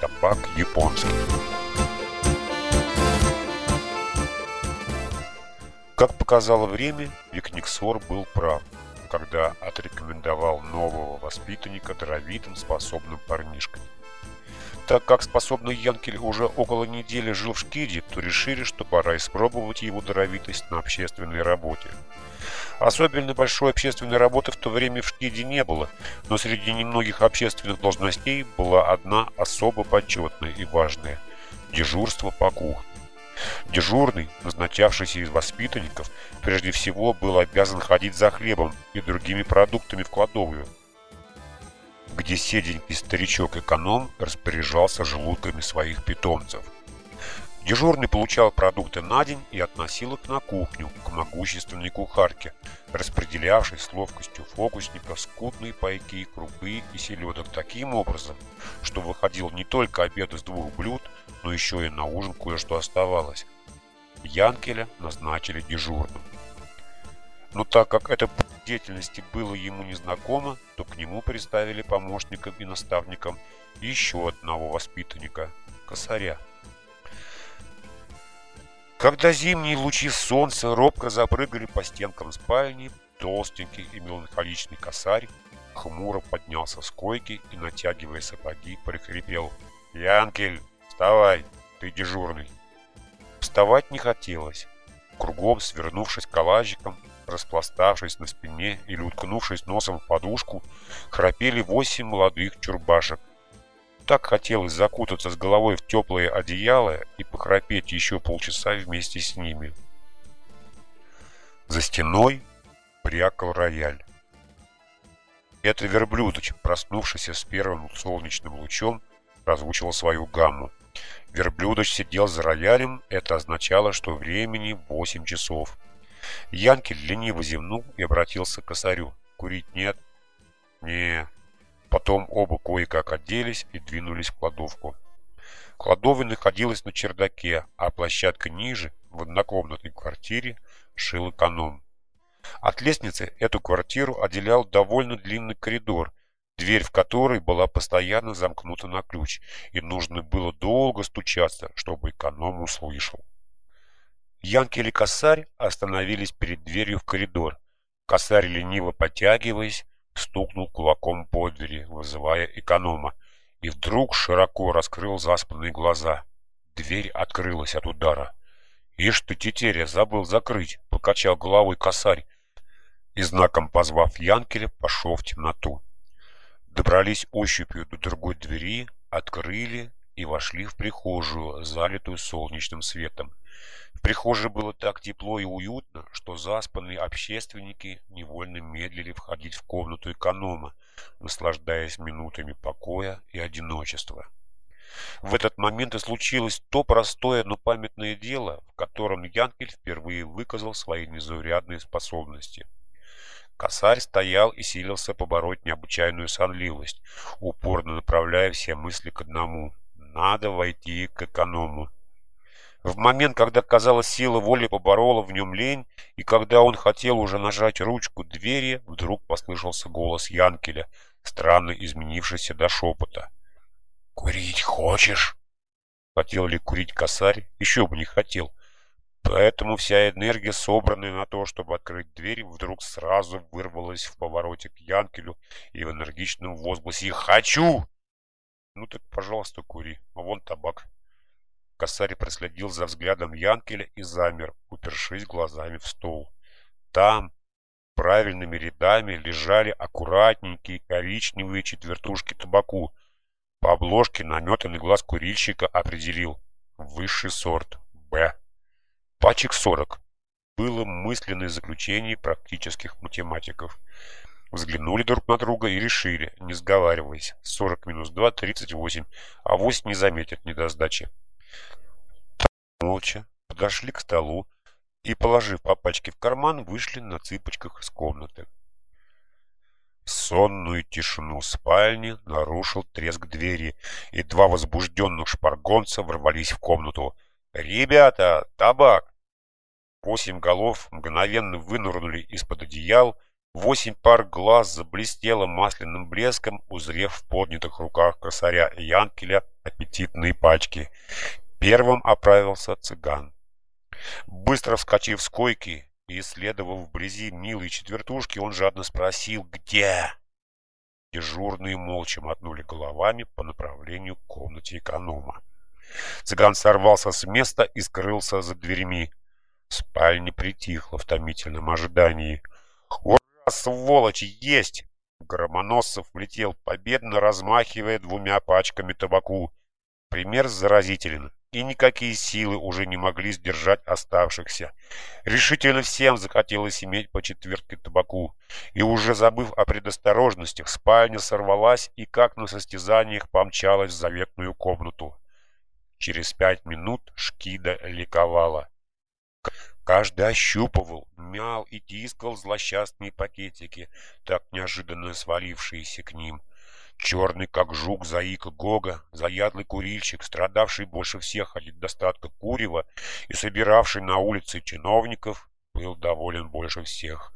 Табак японский. Как показало время, Викниксор был прав, когда отрекомендовал нового воспитанника даровитым способным парнишкой. Так как способный Янкель уже около недели жил в Шкиде, то решили, что пора испробовать его даровитость на общественной работе. Особенно большой общественной работы в то время в Шкиде не было, но среди немногих общественных должностей была одна особо почетная и важная – дежурство по кухне. Дежурный, назначавшийся из воспитанников, прежде всего был обязан ходить за хлебом и другими продуктами в кладовую, где седенький старичок-эконом распоряжался желудками своих питомцев. Дежурный получал продукты на день и относил их на кухню к могущественной кухарке, распределявшей с ловкостью фокусника скудные пайки, крупы и селедок таким образом, что выходил не только обед из двух блюд, но еще и на ужин кое-что оставалось. Янкеля назначили дежурным. Но так как это деятельности было ему незнакомо, то к нему представили помощником и наставником еще одного воспитанника – косаря. Когда зимние лучи солнца робко запрыгали по стенкам спальни, толстенький и меланхоличный косарь хмуро поднялся с койки и, натягивая сапоги, прикрепел «Янкель, вставай, ты дежурный!» Вставать не хотелось. Кругом, свернувшись калачиком, распластавшись на спине или уткнувшись носом в подушку, храпели восемь молодых чурбашек. Так хотелось закутаться с головой в теплое одеяло и похрапеть еще полчаса вместе с ними. За стеной брякал рояль. Это верблюдоч, проснувшийся с первым солнечным лучом, озвучивал свою гамму. Верблюдоч сидел за роялем, это означало, что времени 8 часов. Янкель лениво зевнул и обратился к косарю. «Курить нет?» «Не». Потом оба кое-как оделись и двинулись в кладовку. Кладовая находилась на чердаке, а площадка ниже, в однокомнатной квартире, шил эконом. От лестницы эту квартиру отделял довольно длинный коридор, дверь в который была постоянно замкнута на ключ, и нужно было долго стучаться, чтобы эконом услышал. Янки и Косарь остановились перед дверью в коридор. Косарь, лениво потягиваясь, стукнул кулаком по двери, вызывая эконома, и вдруг широко раскрыл заспанные глаза. Дверь открылась от удара. «Ишь ты, тетеря, забыл закрыть!» — покачал головой косарь и, знаком позвав Янкеля, пошел в темноту. Добрались ощупью до другой двери, открыли и вошли в прихожую, залитую солнечным светом. В прихожей было так тепло и уютно, что заспанные общественники невольно медлили входить в комнату эконома, наслаждаясь минутами покоя и одиночества. В этот момент и случилось то простое, но памятное дело, в котором Янкель впервые выказал свои незаурядные способности. Косарь стоял и силился побороть необычайную сонливость, упорно направляя все мысли к одному – надо войти к эконому. В момент, когда, казалось, сила воли поборола в нем лень, и когда он хотел уже нажать ручку двери, вдруг послышался голос Янкеля, странно изменившийся до шепота. «Курить хочешь?» Хотел ли курить косарь? Еще бы не хотел. Поэтому вся энергия, собранная на то, чтобы открыть дверь, вдруг сразу вырвалась в повороте к Янкелю и в энергичном возгласе «Хочу!» «Ну так, пожалуйста, кури, а вон табак». Косарь проследил за взглядом Янкеля и замер, упершись глазами в стол. Там правильными рядами лежали аккуратненькие коричневые четвертушки табаку. По обложке наметанный глаз курильщика определил высший сорт Б. Пачек 40 было мысленное заключение практических математиков. Взглянули друг на друга и решили, не сговариваясь, 40 минус 2 – 38, а вось не заметят недосдачи молча подошли к столу и, положив по пачке в карман, вышли на цыпочках из комнаты. Сонную тишину спальни нарушил треск двери, и два возбужденных шпаргонца ворвались в комнату. «Ребята, табак!» Восемь голов мгновенно вынырнули из-под одеял, восемь пар глаз заблестело масляным блеском, узрев в поднятых руках косаря и Янкеля аппетитные пачки. Первым оправился цыган. Быстро вскочив с койки и исследовав вблизи милые четвертушки, он жадно спросил «Где?». Дежурные молча мотнули головами по направлению к комнате эконома. Цыган сорвался с места и скрылся за дверьми. Спальня притихла в томительном ожидании. «Ура, сволочь, есть!» Громоносцев влетел победно, размахивая двумя пачками табаку. Пример заразителен, и никакие силы уже не могли сдержать оставшихся. Решительно всем захотелось иметь по четвертке табаку, и уже забыв о предосторожностях, спальня сорвалась и, как на состязаниях, помчалась в заветную комнату. Через пять минут Шкида ликовала. Каждый ощупывал, мял и тискал злосчастные пакетики, так неожиданно свалившиеся к ним. Черный, как жук, заикл Гога, заядлый курильщик, страдавший больше всех от недостатка курева и собиравший на улице чиновников, был доволен больше всех.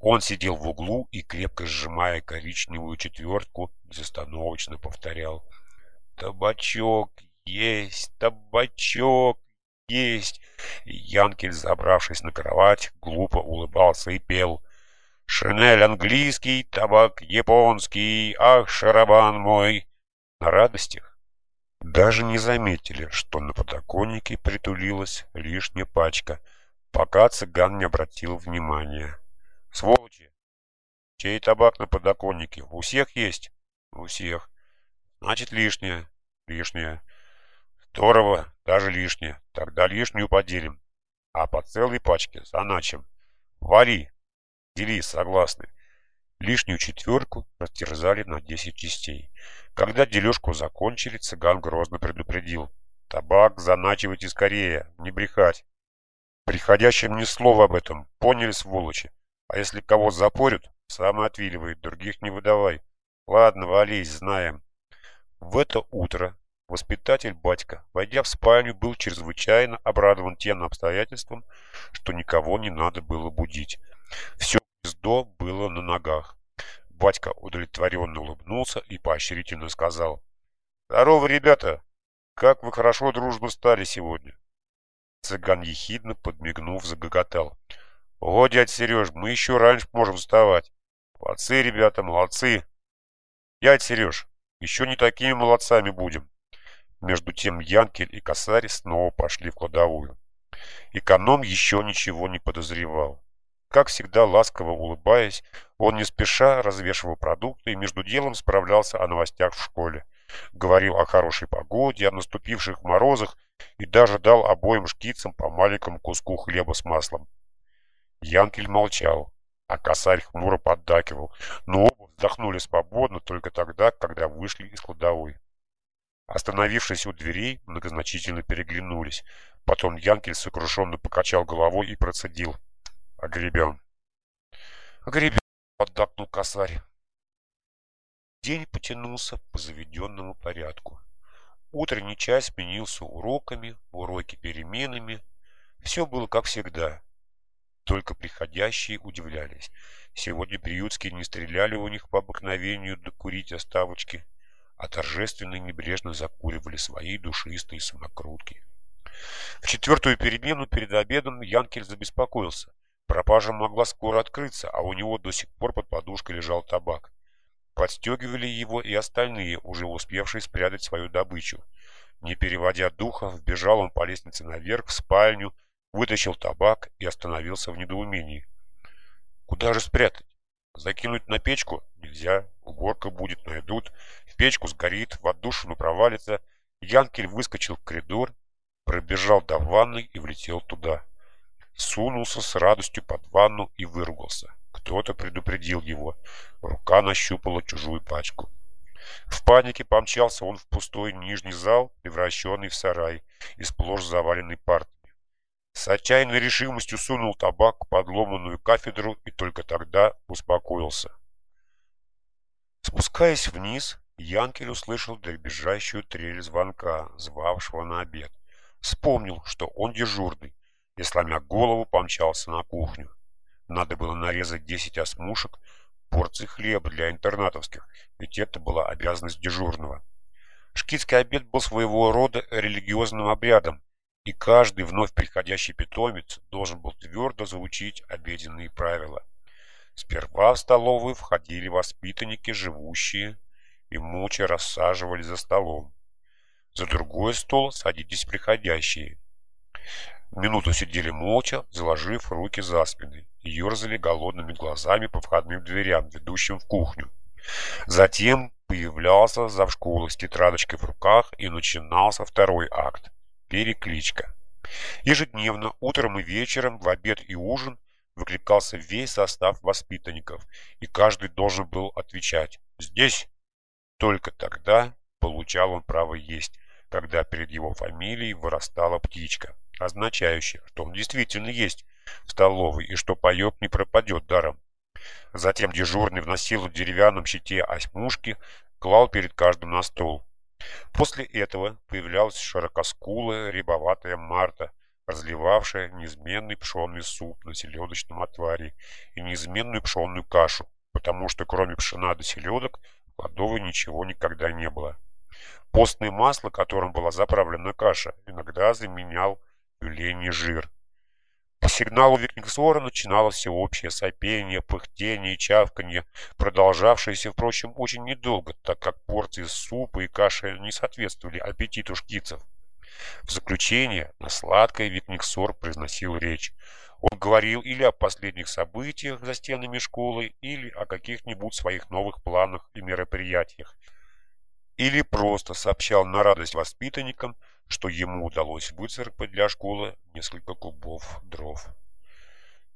Он сидел в углу и, крепко сжимая коричневую четвертку, безостановочно повторял «Табачок есть, табачок есть!» Янкель, забравшись на кровать, глупо улыбался и пел «Шинель английский, табак японский, ах, шарабан мой!» На радостях даже не заметили, что на подоконнике притулилась лишняя пачка, пока цыган не обратил внимания. «Сволочи! Чей табак на подоконнике? У всех есть?» «У всех. Значит, лишнее. Лишнее. Здорово, даже лишнее. Тогда лишнюю поделим. А по целой пачке заначим. Вали. Дели, согласны. Лишнюю четверку растерзали на десять частей. Когда дележку закончили, цыган грозно предупредил. Табак заначивайте скорее, не брехать. Приходящим ни слова об этом, поняли, сволочи? А если кого запорют, сам отвиливает, других не выдавай. Ладно, вались, знаем. В это утро Воспитатель батька, войдя в спальню, был чрезвычайно обрадован тем обстоятельством, что никого не надо было будить. Все гнездо было на ногах. Батька удовлетворенно улыбнулся и поощрительно сказал. «Здорово, ребята! Как вы хорошо дружно стали сегодня!» Цыган ехидно подмигнув, загоготал. «О, дядь Сереж, мы еще раньше можем вставать. Молодцы, ребята, молодцы! Дядь Сереж, еще не такими молодцами будем!» Между тем Янкель и Косарь снова пошли в кладовую. Эконом еще ничего не подозревал. Как всегда, ласково улыбаясь, он не спеша развешивал продукты и между делом справлялся о новостях в школе. Говорил о хорошей погоде, о наступивших морозах и даже дал обоим шкицам по маленькому куску хлеба с маслом. Янкель молчал, а косарь хмуро поддакивал, но оба вздохнули свободно только тогда, когда вышли из кладовой. Остановившись у дверей, многозначительно переглянулись. Потом Янкель сокрушенно покачал головой и процедил. «Огребен». «Огребен», — поддакнул косарь. День потянулся по заведенному порядку. Утренний час сменился уроками, уроки переменами. Все было как всегда. Только приходящие удивлялись. Сегодня приютские не стреляли у них по обыкновению докурить оставочки а торжественно и небрежно закуривали свои душистые самокрутки. В четвертую перемену перед обедом Янкель забеспокоился. Пропажа могла скоро открыться, а у него до сих пор под подушкой лежал табак. Подстегивали его и остальные, уже успевшие спрятать свою добычу. Не переводя духа, вбежал он по лестнице наверх в спальню, вытащил табак и остановился в недоумении. Куда же спрятать? Закинуть на печку нельзя, уборка будет, найдут, в печку сгорит, в отдушину провалится. Янкель выскочил в коридор, пробежал до ванной и влетел туда. Сунулся с радостью под ванну и выругался. Кто-то предупредил его. Рука нащупала чужую пачку. В панике помчался он в пустой нижний зал, превращенный в сарай, и сплошь заваленный партами. С отчаянной решимостью сунул табак в подломанную кафедру и только тогда успокоился. Спускаясь вниз, Янкель услышал дребезжащую трель звонка, звавшего на обед. Вспомнил, что он дежурный. и, сломя голову, помчался на кухню. Надо было нарезать 10 осмушек, порций хлеба для интернатовских, ведь это была обязанность дежурного. Шкитский обед был своего рода религиозным обрядом, и каждый вновь приходящий питомец должен был твердо заучить обеденные правила. Сперва в столовую входили воспитанники, живущие, и молча рассаживались за столом. За другой стол садились приходящие. Минуту сидели молча, заложив руки за спины, и ерзали голодными глазами по входным дверям, ведущим в кухню. Затем появлялся завшкола с тетрадочкой в руках, и начинался второй акт – перекличка. Ежедневно, утром и вечером, в обед и ужин выкликался весь состав воспитанников, и каждый должен был отвечать «Здесь!». Только тогда получал он право есть, когда перед его фамилией вырастала птичка означающее, что он действительно есть в столовой и что паёк не пропадет даром. Затем дежурный вносил в деревянном щите осьмушки, клал перед каждым на стол. После этого появлялась широкоскулая рябоватая Марта, разливавшая неизменный пшенный суп на селедочном отваре и неизменную пшенную кашу, потому что кроме пшена до селедок кладовой ничего никогда не было. Постное масло, которым была заправлена каша, иногда заменял тюлень жир. По сигналу Викниксора начиналось всеобщее сопение, пыхтение чавканье, продолжавшееся, впрочем, очень недолго, так как порции супа и каши не соответствовали аппетиту шкицев. В заключение на сладкое Викниксор произносил речь. Он говорил или о последних событиях за стенами школы, или о каких-нибудь своих новых планах и мероприятиях, или просто сообщал на радость воспитанникам, что ему удалось выцарапать для школы несколько кубов дров.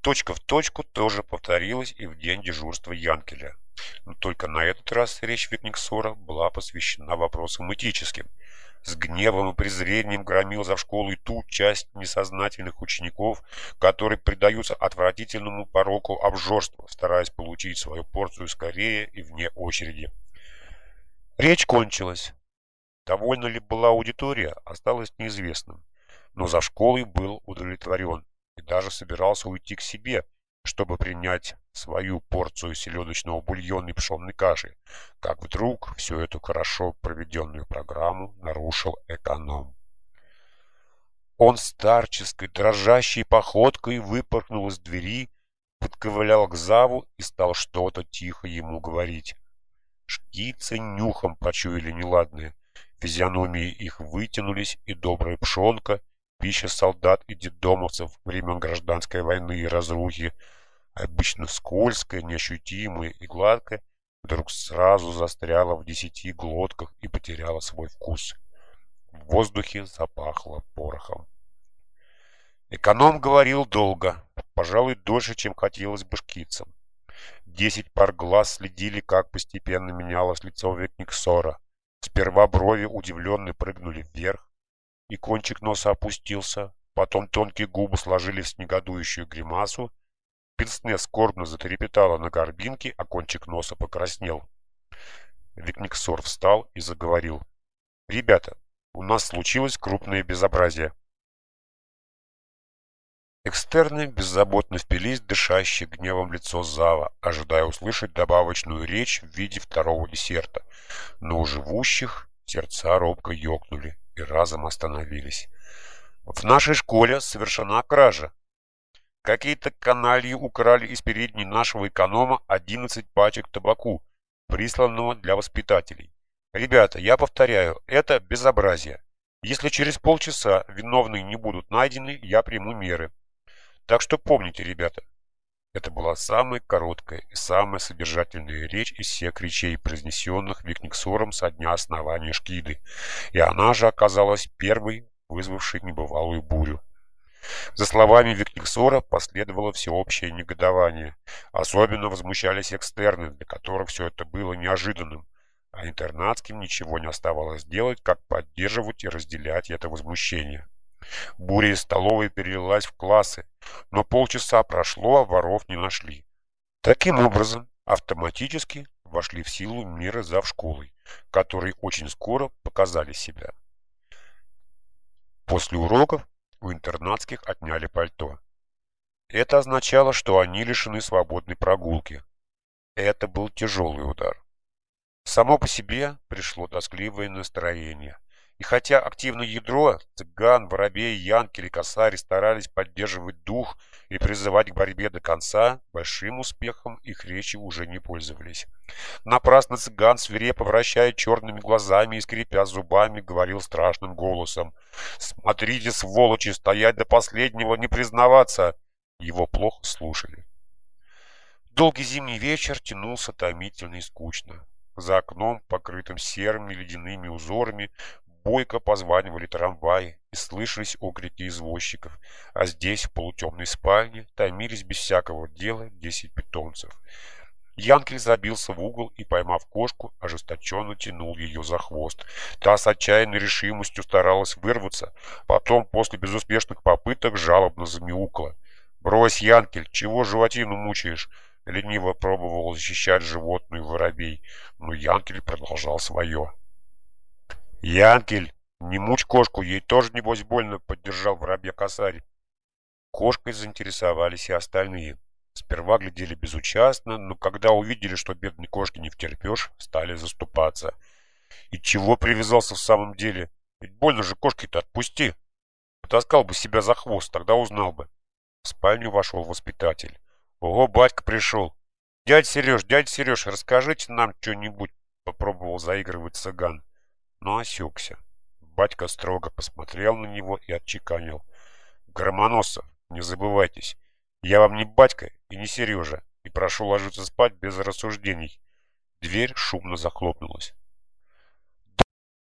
Точка в точку тоже повторилась и в день дежурства Янкеля. Но только на этот раз речь Викниксора была посвящена вопросам этическим. С гневом и презрением громил за школой ту часть несознательных учеников, которые предаются отвратительному пороку обжорства, стараясь получить свою порцию скорее и вне очереди. Речь кончилась. Довольна ли была аудитория, осталось неизвестным. Но за школой был удовлетворен и даже собирался уйти к себе, чтобы принять свою порцию селедочного бульона и пшенной каши, как вдруг всю эту хорошо проведенную программу нарушил эконом. Он старческой, дрожащей походкой выпорхнул из двери, подковылял к Заву и стал что-то тихо ему говорить. Шкицы нюхом почуяли неладное, Физиономии их вытянулись, и добрая пшенка, пища солдат и детдомовцев времен гражданской войны и разрухи, обычно скользкая, неощутимая и гладкая, вдруг сразу застряла в десяти глотках и потеряла свой вкус. В воздухе запахло порохом. Эконом говорил долго, пожалуй, дольше, чем хотелось бы шкицам. Десять пар глаз следили, как постепенно менялось лицо Викниксора. Сперва брови удивленно прыгнули вверх, и кончик носа опустился, потом тонкие губы сложились в негодующую гримасу, пенсне скорбно затрепетало на горбинке, а кончик носа покраснел. Викниксор встал и заговорил. «Ребята, у нас случилось крупное безобразие». Экстерны беззаботно впились дышащее гневом лицо Зава, ожидая услышать добавочную речь в виде второго десерта. Но у живущих сердца робко ёкнули и разом остановились. В нашей школе совершена кража. Какие-то канальи украли из передней нашего эконома 11 пачек табаку, присланного для воспитателей. Ребята, я повторяю, это безобразие. Если через полчаса виновные не будут найдены, я приму меры. Так что помните, ребята, это была самая короткая и самая содержательная речь из всех речей, произнесенных Викниксором со дня основания Шкиды, и она же оказалась первой, вызвавшей небывалую бурю. За словами Викниксора последовало всеобщее негодование. Особенно возмущались экстерны, для которых все это было неожиданным, а интернатским ничего не оставалось делать, как поддерживать и разделять это возмущение. Буря из столовой перелилась в классы, но полчаса прошло, а воров не нашли. Таким образом, автоматически вошли в силу меры зав школой, которые очень скоро показали себя. После уроков у интернатских отняли пальто. Это означало, что они лишены свободной прогулки. Это был тяжелый удар. Само по себе пришло тоскливое настроение. И хотя активное ядро, цыган, воробей, янки и косари старались поддерживать дух и призывать к борьбе до конца, большим успехом их речи уже не пользовались. Напрасно цыган, свирепо вращая черными глазами и скрипя зубами, говорил страшным голосом. «Смотрите, сволочи, стоять до последнего, не признаваться!» Его плохо слушали. Долгий зимний вечер тянулся томительно и скучно. За окном, покрытым серыми ледяными узорами, бойко позванивали трамваи и слышались окрики извозчиков, а здесь, в полутемной спальне, томились без всякого дела десять питомцев. Янкель забился в угол и, поймав кошку, ожесточенно тянул ее за хвост. Та с отчаянной решимостью старалась вырваться, потом, после безуспешных попыток, жалобно замяукала. «Брось, Янкель, чего животину мучаешь?» Лениво пробовал защищать животную воробей, но Янкель продолжал свое. «Янкель, не мучь кошку, ей тоже, небось, больно», — поддержал воробья косарь. Кошкой заинтересовались и остальные. Сперва глядели безучастно, но когда увидели, что бедной кошки не втерпешь, стали заступаться. «И чего привязался в самом деле? Ведь больно же кошкой-то, отпусти!» Потаскал бы себя за хвост, тогда узнал бы. В спальню вошел воспитатель. Ого, батька пришел. Дядь Сереж, дядь Сереж, расскажите нам что-нибудь, попробовал заигрывать цыган. Но осекся. Батька строго посмотрел на него и отчеканил. Громоносов, не забывайтесь, я вам не батька и не Сережа, и прошу ложиться спать без рассуждений. Дверь шумно захлопнулась.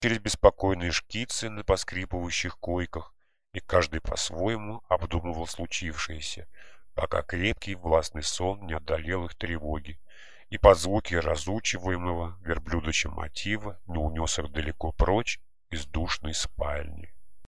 Через беспокойные шкицы на поскрипывающих койках, и каждый по-своему обдумывал случившееся пока крепкий властный сон не одолел их тревоги, и под звуки разучиваемого верблюдочем мотива не унес их далеко прочь из душной спальни.